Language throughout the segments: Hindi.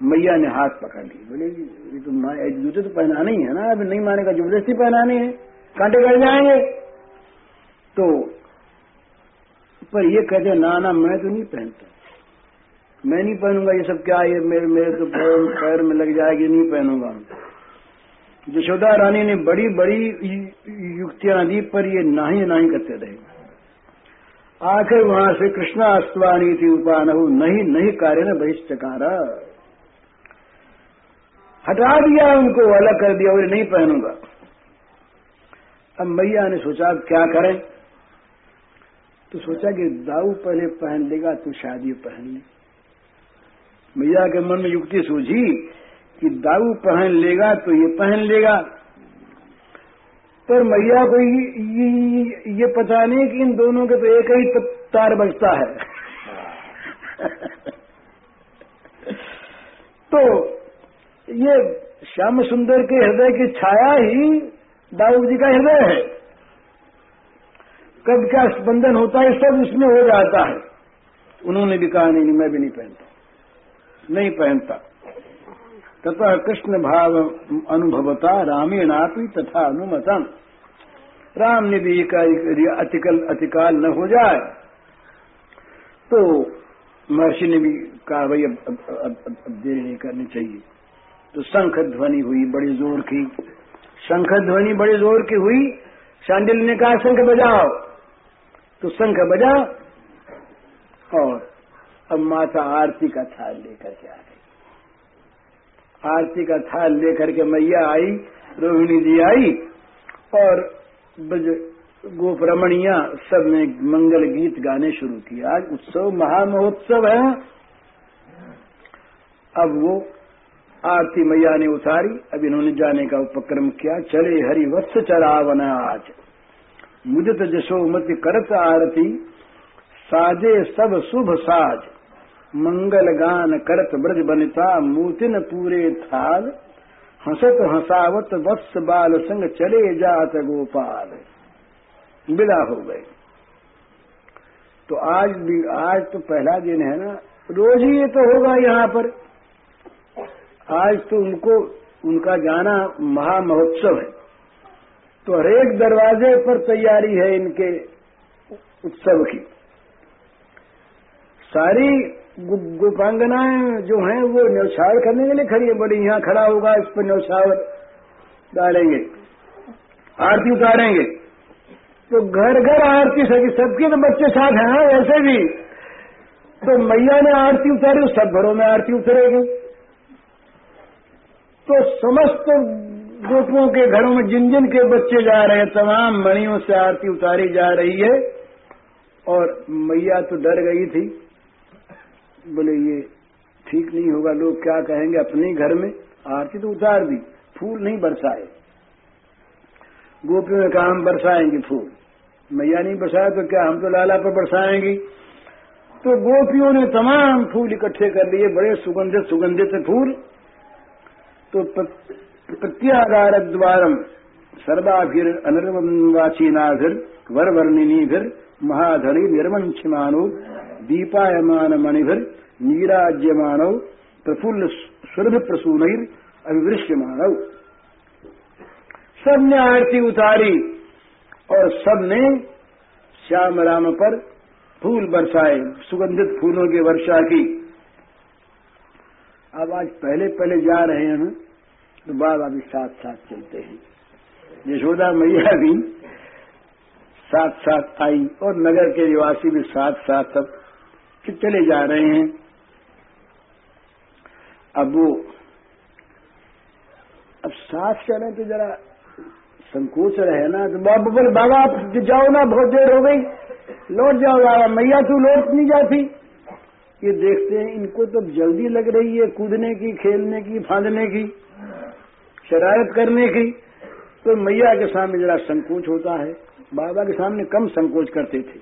मैया ने हाथ पकड़ ली बोले ये तो जूते तो पहनाने ही है ना अभी नहीं मानेगा ज़बरदस्ती पहनाने हैं। कांटे कट जाएँगे। तो पर ये कहते ना ना मैं तो नहीं पहनता। मैं नहीं पहनूँगा ये सब क्या ये मेरे मेरे तो पैर, में लग जाएगी नहीं पहनूँगा यशोदा रानी ने बड़ी बड़ी युक्तियाँ दी पर ये नाही नाही करते रहे। आखिर वहाँ से कृष्णा अस्तवानी थी उपान नहीं नहीं कार्य ने बहिष्कार हटा दिया उनको अलग कर दिया बोले नहीं पहनूँगा। अब मैया ने सोचा क्या करें? तो सोचा कि दाऊ पहले पहन लेगा तो शादी पहन ले। मैया के मन में युक्ति सूझी कि दाऊ पहन लेगा तो ये पहन लेगा। पर मैया को ये, ये पता नहीं कि इन दोनों के तो एक ही तार बजता है। तो ये श्याम सुंदर के हृदय की छाया ही दाऊ जी का हृदय है। कब क्या स्पंदन होता है, सब इसमें हो जाता है। उन्होंने भी कहा, नहीं मैं भी नहीं पहनता। नहीं पहनता। तथा कृष्ण भाव अनुभवता रामेणापि तथा अनुमतम। राम ने भी अतिकल, अतिकाल न हो जाए। तो महर्षि ने भी कहा, भाई अब देरी नहीं करनी चाहिए। तो शंख ध्वनि हुई बड़ी ज़ोर की। शंख ध्वनि बड़ी ज़ोर की हुई। शांडिल ने कहा, शंख बजाओ। तो शंख बजा और अब माता आरती का थाल लेकर के आ गई। आरती का थाल लेकर के मैया आई, रोहिणी जी आई और गोप रमणिया सबने मंगल गीत गाने शुरू किए। आज उत्सव, महामहोत्सव है। अब वो आरती मैया ने उतारी। अब इन्होंने जाने का उपक्रम किया। चले हरि वत्स चरावन आज मुदित जशोमत करत आरती। साजे सब शुभ साज। मंगल गान करत ब्रज बनिता। मूतिन पूरे थाल। हंसत हंसावत वत्स बाल संग चले जात गोपाल। विदा हो गए। तो आज भी आज तो पहला दिन है ना। रोज ही ये तो होगा यहाँ पर। आज तो उनको, उनका जाना महामहोत्सव है। तो हरेक दरवाजे पर तैयारी है इनके उत्सव की। सारी गोपांगनाएँ जो हैं, वो न्यौछावर करने के लिए खड़ी है। बोले, यहाँ खड़ा होगा, इस पर न्यौछावर डालेंगे, आरती उतारेंगे। तो घर घर आरती सकी सबके तो बच्चे साथ हैं, ऐसे भी। तो मैया ने आरती उतारी, सब घरों में आरती उतरेगी। तो समस्त गोपुओं के घरों में जिन जिन के बच्चे जा रहे हैं, तमाम मणियों से आरती उतारी जा रही है। और मैया तो डर गई थी। बोले, ये ठीक नहीं होगा, लोग क्या कहेंगे अपने घर में? आरती तो उतार दी, फूल नहीं बरसाए। गोपियों ने कहा, हम बरसाएँगे फूल। मैया नहीं बरसाया तो क्या, हम तो लाला पर बरसाएँगी। तो गोपियों ने तमाम फूल इकट्ठे कर लिए, बड़े सुगंधित सुगंधित फूल। तो प्रत्यागार द्वारम सर्वाभिर अनिर्वाचीनाभिर वरवर्णिनीभिर महाधरी निर्वंक्षमानो दीपायमान मणिभिर नीराज्यमानव प्रफुल्ल सुरभ प्रसूनर अभिवृष्यमानव सबने आरती उतारी और सबने श्याम राम पर फूल बरसाए, सुगंधित फूलों की वर्षा की। अब आज पहले पहले जा रहे हैं तो बाबा भी साथ साथ चलते हैं। यशोदा मैया भी साथ साथ आई और नगर के निवासी भी साथ साथ सब चले जा रहे हैं। अब वो, अब साथ चले तो जरा संकोच रहे ना तो बाबा बोले, बाबा, आप जाओ ना, बहुत देर हो गई। लौट जाओ बाबा मैया तू लौट नहीं जाती। ये देखते हैं, इनको तो जल्दी लग रही है कूदने की, खेलने की, फांदने की, शरारत करने की। तो मैया के सामने जरा संकोच होता है। बाबा के सामने कम संकोच करते थे।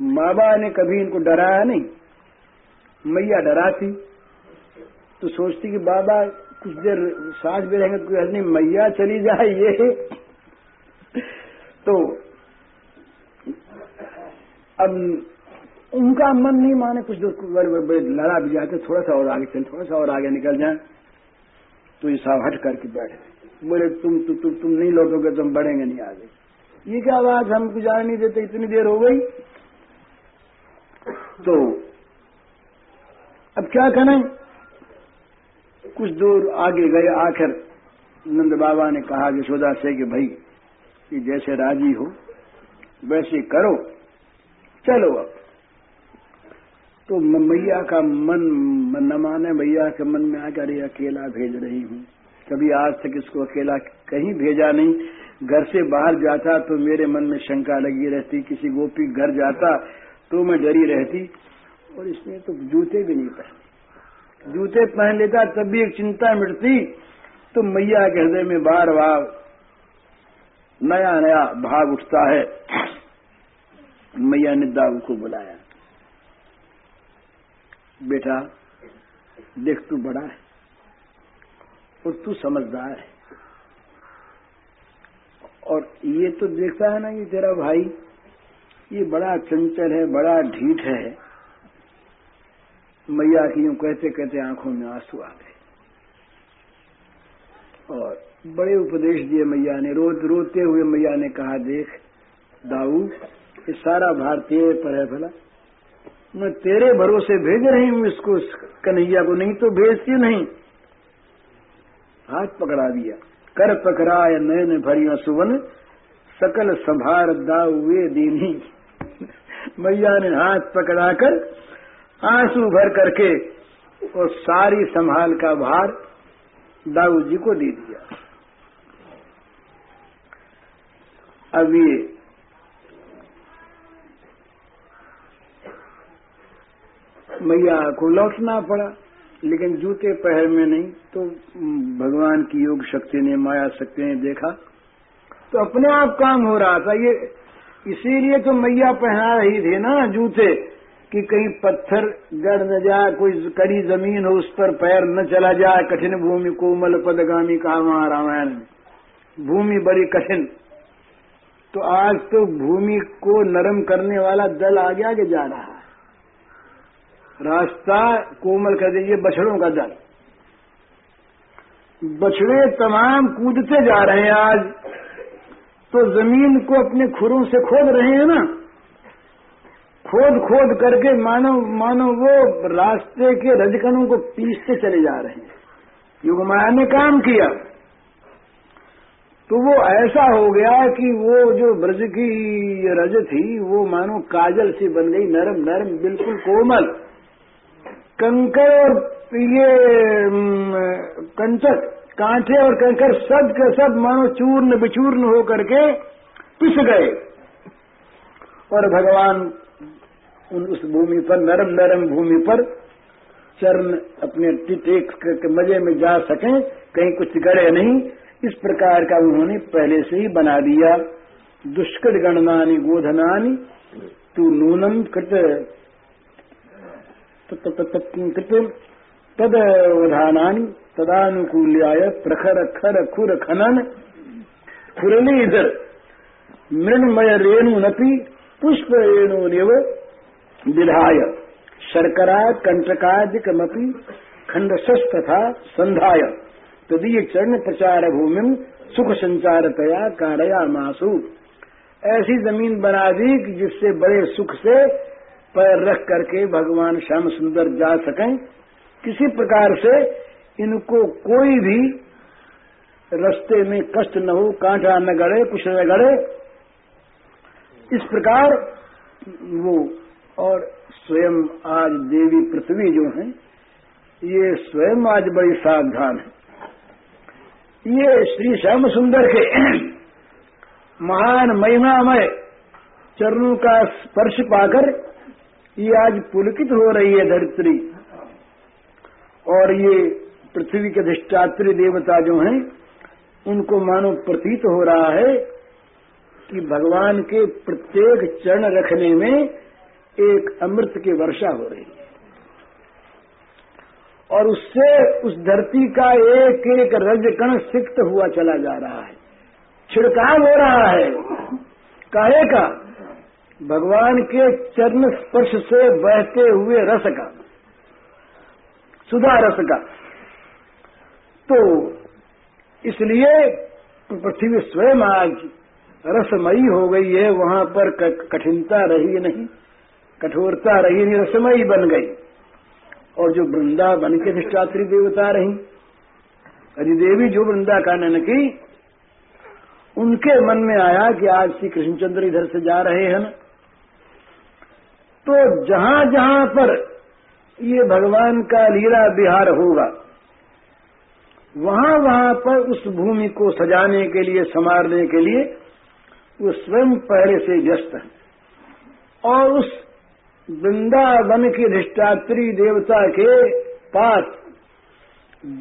बाबा ने कभी इनको डराया नहीं। मैया डराती। तो सोचती कि बाबा, कुछ देर सांस भी रहेंगे तो नहीं, मैया चली जाए ये तो अब उनका मन नहीं माने कुछ बड़े लड़ा भी जाते थोड़ा सा और आगे चल थोड़ा सा और आगे निकल जाए तो ये साहब हट करके बैठे। बोले तुम तु, तु, तुम नहीं लौटोगे तो हम बढ़ेंगे नहीं आगे। ये क्या आवाज़ हम जाने नहीं देते इतनी देर हो गई। तो अब क्या करें? कुछ दूर आगे गए आखिर नंद बाबा ने कहा यशोदा से कि भाई कि जैसे राज़ी हो वैसे करो। चलो अब। तो मैया का मन न माने, मैया के मन में आकर ये अकेला भेज रही हूँ। कभी आज तक इसको अकेला कहीं भेजा नहीं। घर से बाहर जाता तो मेरे मन में शंका लगी रहती, किसी गोपी घर जाता तो मैं डरी रहती। और इसने तो जूते भी नहीं पहने। जूते पहन लेता, तब भी एक चिंता मिटती। तो मैया के हृदय में बार बार नया नया भाग उठता है। मैया ने दाऊ को बुलाया। बेटा, देख तू बड़ा है और तू समझदार है। और ये तो देखता है ना ये तेरा भाई, ये बड़ा चंचल है, बड़ा ढीठ है। मैया की यूँ कहते कहते आँखों में आँसू आ गए। और बड़े उपदेश दिए मैया ने। रोज रोते हुए मैया ने कहा, देख दाऊ, ये सारा भारतीय पर है भला। मैं तेरे भरोसे भेज रही हूँ इसको कन्हैया को, नहीं तो भेजती नहीं? हाथ पकड़ा दिया। कर पकड़ाए नयन भरिया सुवन सकल संभार दावे दीनी। मैया ने हाथ पकड़ाकर आँसू भर करके और सारी संभाल का भार दाऊ जी को दे दिया। अब ये मैया को लौटना पड़ा, लेकिन जूते पैर में नहीं तो भगवान की योग शक्ति ने, माया शक्ति ने देखा। तो अपने आप काम हो रहा था ये। इसीलिए तो मैया पहना रही थी ना जूते, कि कहीं पत्थर गड़ न जाए, कोई कड़ी ज़मीन हो उस पर पैर न चला जाए, कठिन भूमि कोमल पदगामी कहा वहाँ रामायण भूमि बड़ी कठिन। तो आज तो भूमि को नरम करने वाला दल आगे आगे जा रहा रास्ता कोमल कर दीजिए बछड़ों का दल। बछड़े तमाम कूदते जा रहे हैं आज। तो ज़मीन को अपने खुरों से खोद रहे हैं ना? खोद खोद करके मानो मानो वो रास्ते के रजकणों को पीसते चले जा रहे हैं। युग माया ने काम किया। तो वो ऐसा हो गया कि वो जो ब्रज की रज थी, वो मानो काजल सी बन गई नरम नरम बिल्कुल कोमल। कंकर और ये कंचक कांटे और कंकर सब के सब मानो चूर्ण बिचूर्ण हो करके पिस गए। और भगवान उन उस भूमि पर, नरम नरम भूमि पर चरण अपने टिटेक के मज़े में जा सकें, कहीं कुछ गड़े नहीं। इस प्रकार का उन्होंने पहले से ही बना दिया। दुष्कट गणनानी गोधनानी तू नूनम कृत तदवधानानि तदानुकूल्याय प्रखर खर खुर खनन इधर मृणमय रेणुनपि पुष्प रेणुनिव विधाय शर्करा कंटकादिकमपि खंडशस्तथा संधाय तदीय चरण प्रचार भूमि सुख संचारतया कारया मासु ऐसी ज़मीन बना दी जिससे बड़े सुख से पैर रख करके भगवान श्याम सुंदर जा सकें। किसी प्रकार से इनको कोई भी रस्ते में कष्ट न हो, कांटा न गड़े, कुछ न गड़े। इस प्रकार वो और स्वयं आज देवी पृथ्वी जो है, ये स्वयं आज बड़ी सावधान है। ये श्री श्याम सुंदर के महान महिमामय चरणों का स्पर्श पाकर ये आज पुलकित हो रही है धरती और ये पृथ्वी के अधिष्ठात्री देवता जो हैं, उनको मानो प्रतीत हो रहा है कि भगवान के प्रत्येक चरण रखने में एक अमृत की वर्षा हो रही है। और उससे उस धरती का एक एक रजकण सिक्त हुआ चला जा रहा है। छिड़काव हो रहा है। काहे का? भगवान के चरण स्पर्श से बहते हुए रस का, सुधा रस का। तो इसलिए पृथ्वी स्वयं आज रसमयी हो गई है, वहाँ पर कठिनता रही नहीं, कठोरता रही नहीं, रसमयी बन गई। और जो वृंदावन के अधिष्ठात्री देवता रही अधिदेवी जो वृंदा कानन की, उनके मन में आया कि आज श्री कृष्णचंद्र इधर से जा रहे हैं तो जहाँ जहाँ पर ये भगवान का लीला बिहार होगा, वहाँ वहाँ पर उस भूमि को सजाने के लिए, संवारने के लिए, वो स्वयं पहले से व्यस्त है। और उस वृंदावन की अधिष्ठात्री देवता के पास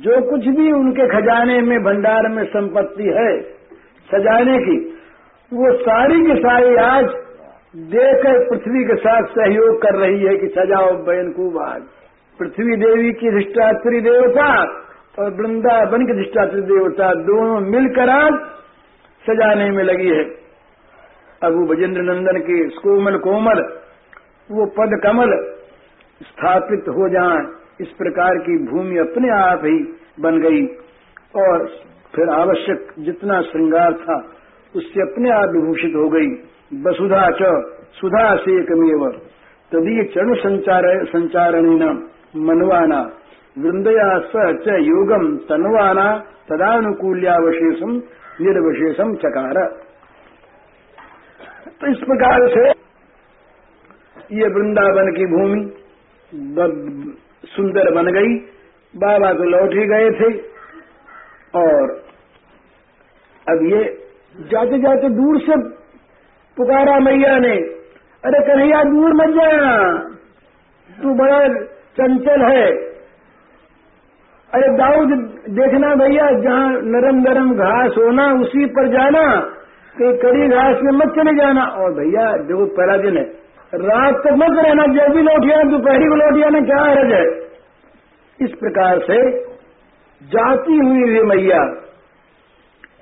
जो कुछ भी उनके खजाने में, भंडार में संपत्ति है सजाने की, वो सारी की सारी आज देकर पृथ्वी के साथ सहयोग कर रही है कि सजाओ बहन खूब आज। पृथ्वी देवी की अधिष्ठात्री देवता और वृंदावन की अधिष्ठात्री देवता दोनों मिलकर आज सजाने में लगी है। अब वो भजेंद्र नंदन के कोमल कोमल, वो पद कमल स्थापित हो जाए। इस प्रकार की भूमि अपने आप ही बन गई और फिर आवश्यक जितना श्रृंगार था, उससे अपने आप विभूषित हो गई। वसुधा च सुधा से एकमेव तदीय चरण संचार संचारण मनवाना। वृंदया स च योगम तनवाना। तदानुकूल्यावशेषम निर्वशेषम चकार। तो इस प्रकार से ये वृंदावन की भूमि सुंदर बन गई। बाबा तो लौट ही गए थे। और अब ये जाते जाते दूर से पुकारा मैया ने, अरे कन्हैया, दूर मत जाना। तू बड़ा चंचल है। अरे दाऊद, देखना भैया, जहाँ नरम नरम घास होना, उसी पर जाना कहीं कड़ी घास में मत चले जाना। और भैया, देखो, पहला दिन है। रात तक मत रहना, जब भी लौट आना दोपहरी को लौट आना क्या हरज है? इस प्रकार से जाती हुई वे मैया,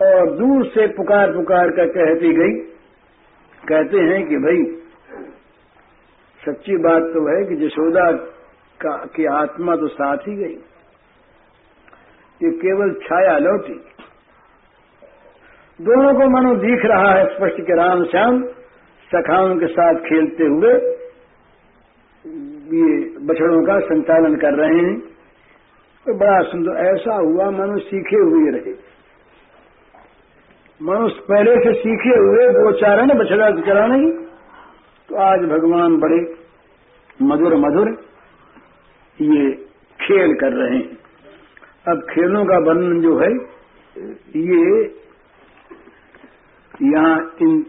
और दूर से पुकार पुकार कर कहती गई। कहते हैं कि भाई, सच्ची बात तो है कि जशोदा का, की आत्मा तो साथ ही गई। ये केवल छाया लौटी। दोनों को मनो दिख रहा है स्पष्ट के राम श्याम सखाओं के साथ खेलते हुए ये बछड़ों का संचालन कर रहे हैं। तो बड़ा सुंदर, ऐसा हुआ मनो सीखे हुए रहे। मनुष्य पहले से सीखे हुए वो चारण बछड़ा चलाने नहीं। तो आज भगवान बड़े मधुर मधुर ये खेल कर रहे हैं। अब खेलों का वर्णन जो है, ये यहाँ इन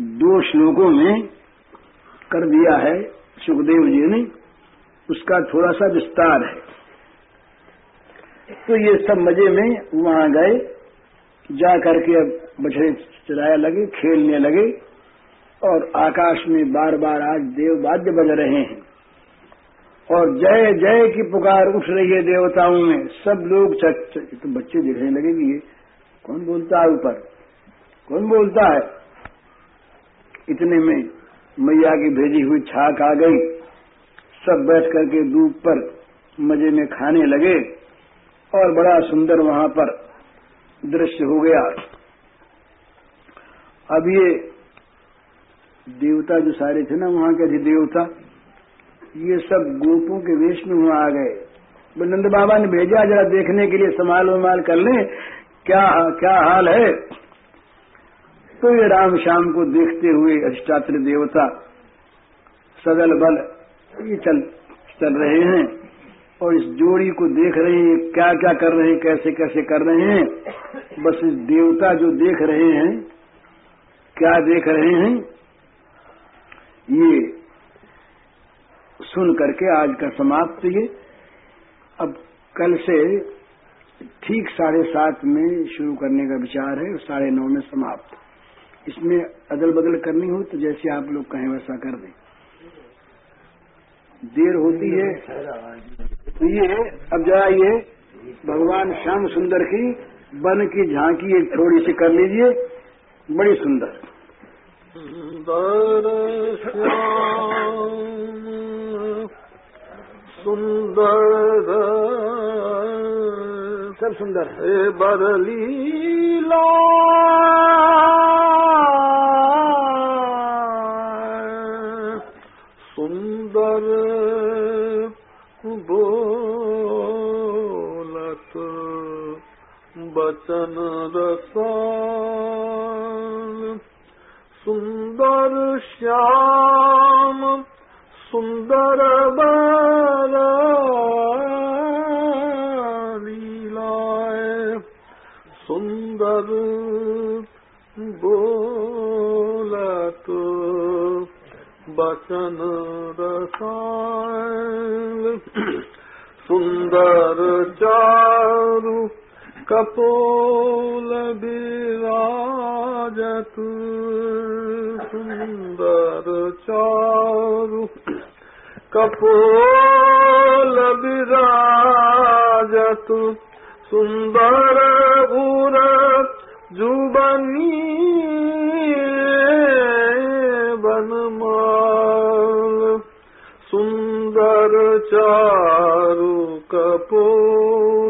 दो श्लोकों में कर दिया है, सुखदेव जी ने। उसका थोड़ा सा विस्तार है। तो ये सब मज़े में वहाँ गए। जा करके अब बछड़े चलाया लगे, खेलने लगे और आकाश में बार बार आज देव वाद्य बज रहे हैं। और जय जय की पुकार उठ रही है देवताओं में। सब लोग चक तो बच्चे दिखने लगे कि ये। कौन बोलता है ऊपर? कौन बोलता है? इतने में मैया की भेजी हुई छाक आ गई। सब बैठ करके दूध पर मज़े में खाने लगे और बड़ा सुंदर वहाँ पर दृश्य हो गया। अब ये देवता जो सारे थे ना, वहाँ के अधिदेवता, ये सब गोपों के वेश में वहाँ आ गए। नंद बाबा ने भेजा, जरा देखने के लिए संभाल वमाल कर ले। क्या क्या हाल है? तो ये राम श्याम को देखते हुए अधिष्ठात्र देवता सदल बल ये चल चल रहे हैं। और इस जोड़ी को देख रहे हैं क्या क्या कर रहे हैं कैसे कैसे कर रहे हैं, बस इस देवता जो देख रहे हैं, क्या देख रहे हैं, ये सुन करके आज का समाप्त ये। अब कल से ठीक साढ़े सात में शुरू करने का विचार है, साढ़े नौ में समाप्त। इसमें अदल बदल करनी हो तो जैसे आप लोग कहें वैसा कर दें। देर होती है। तो ये अब जरा ये भगवान श्याम सुंदर की बन की झांकी एक थोड़ी सी कर लीजिए बड़ी सुंदर। सुंदर सुंदर सब सुंदर। हे बरलीला। सुंदर बचन सुंदर श्याम सुंदर लीलाए। सुंदर बोलत बचन रसायन सुंदर चारु कपोल विराजत सुंदर उर जुबनी बनमाल। सुंदर चारु कपोल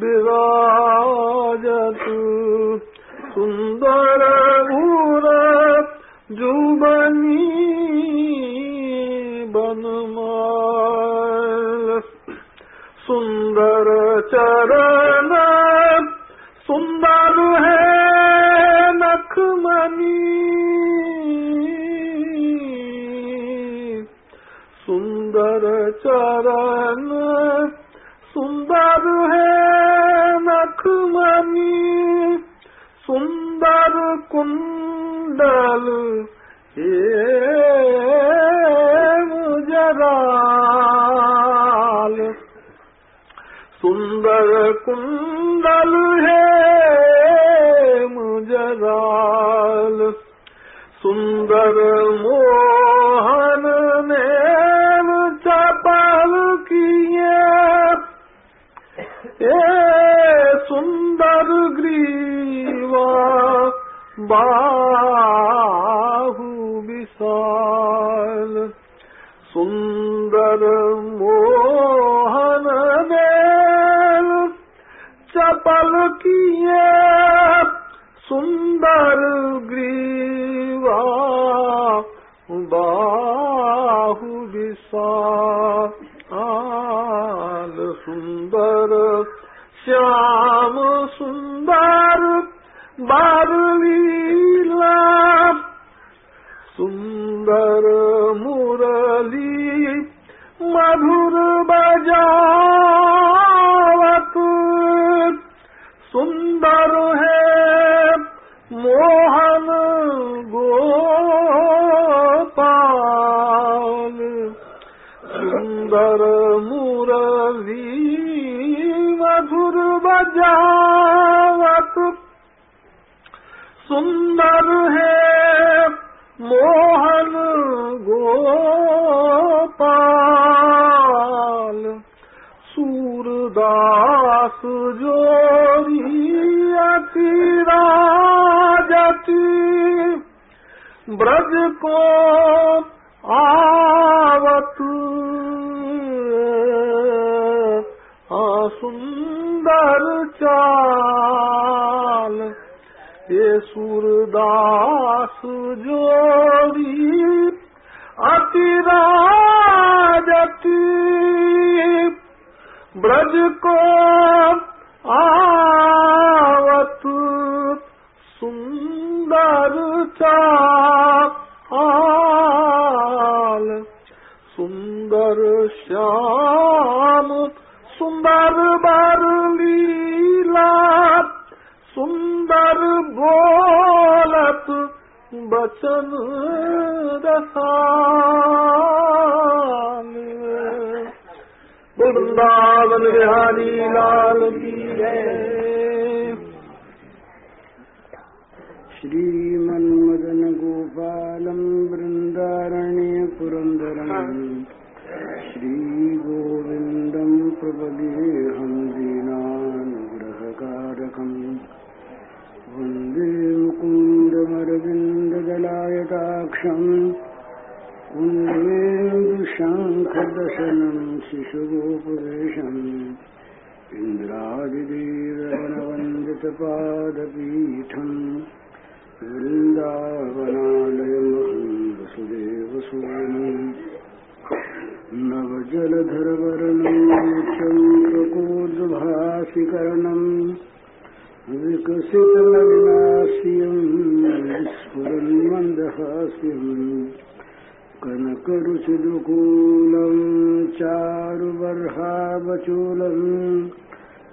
विराजत। सुंदर उर जुबनी बनमाल। सुंदर चरण सुंदर है नखमनी। सुंदर चरण कुंडल जराल सुंदर कुंडल है मुजराल सुंदर मोहन बाहु विशाल सुंदर मोहन ने चपल किए सुंदर ग्रीवा बाहु विशाल सूरदास जोरी अति ब्रज को आवत सुंदर चाल, ये सूरदास जोरी अति राजती ब्रज को आवत सुंदर चाल सुंदर श्याम, सुंदर बर लीला। सुंदर बोलत बचन रसान वृंदावन बिहारी लाल की जय श्रीमन्मदनगोपालम् वृन्दारण्यपुरन्दरम् श्रीगोविन्दम् प्रपदेऽहम् दीनानुग्रहकारकम् वंदे मुकुन्दमरविन्ददलायताक्षम् कुन्देन्दुशाङ्खदशनम् शिशुगोपवेशम् राधिदेवनवन्दितपादपीठम् वृन्दावनालयमहं वसुदेवसूनम् नवजलधरवर्णम् चन्द्रकोद्भासिकरणम् विकसितनविनाश्यम् स्फुरन् मन्दहास्यम् कनकरुचिदुकूलम् चारुबर्हावचूलम्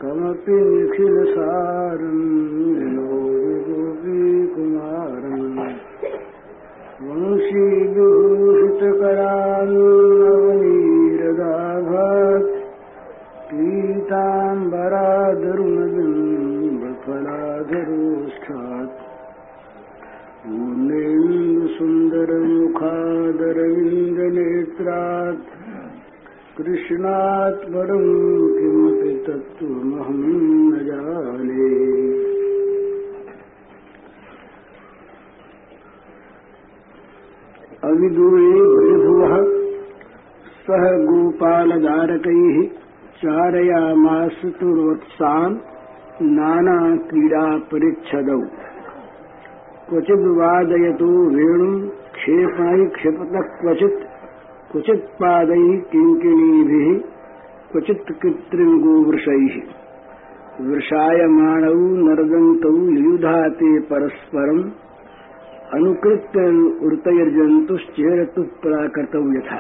कमपि निखिलसारम् विनोदगोपीकुमारम् वंशीविभूषितकरान्नवनीरदाभात् पीताम्बरादरुणबिम्बफलाधरोष्ठात्। पूर्णेन्दुसुन्दरमुखादरविन्दनेत्रात् कृष्णात् परम् किमपि तत्त्वमहं न जाने। अविदुरे भृभुवः सह गोपालदारकैः चारयामास तुर्वत्सान् नानाक्रीडापरिच्छदौ। क्वचिद्वादयतो वेणुम् क्षेपणैः क्षिपतः क्वचित् क्वचित्पादैः किङ्किणीभिः क्वचित् कृत्रिमगोवृषैः वृषायमाणौ नर्दन्तौ युधाते परस्परम अनुकृत्य उतर्जंतुश्चेरतु प्राकृतौ यथा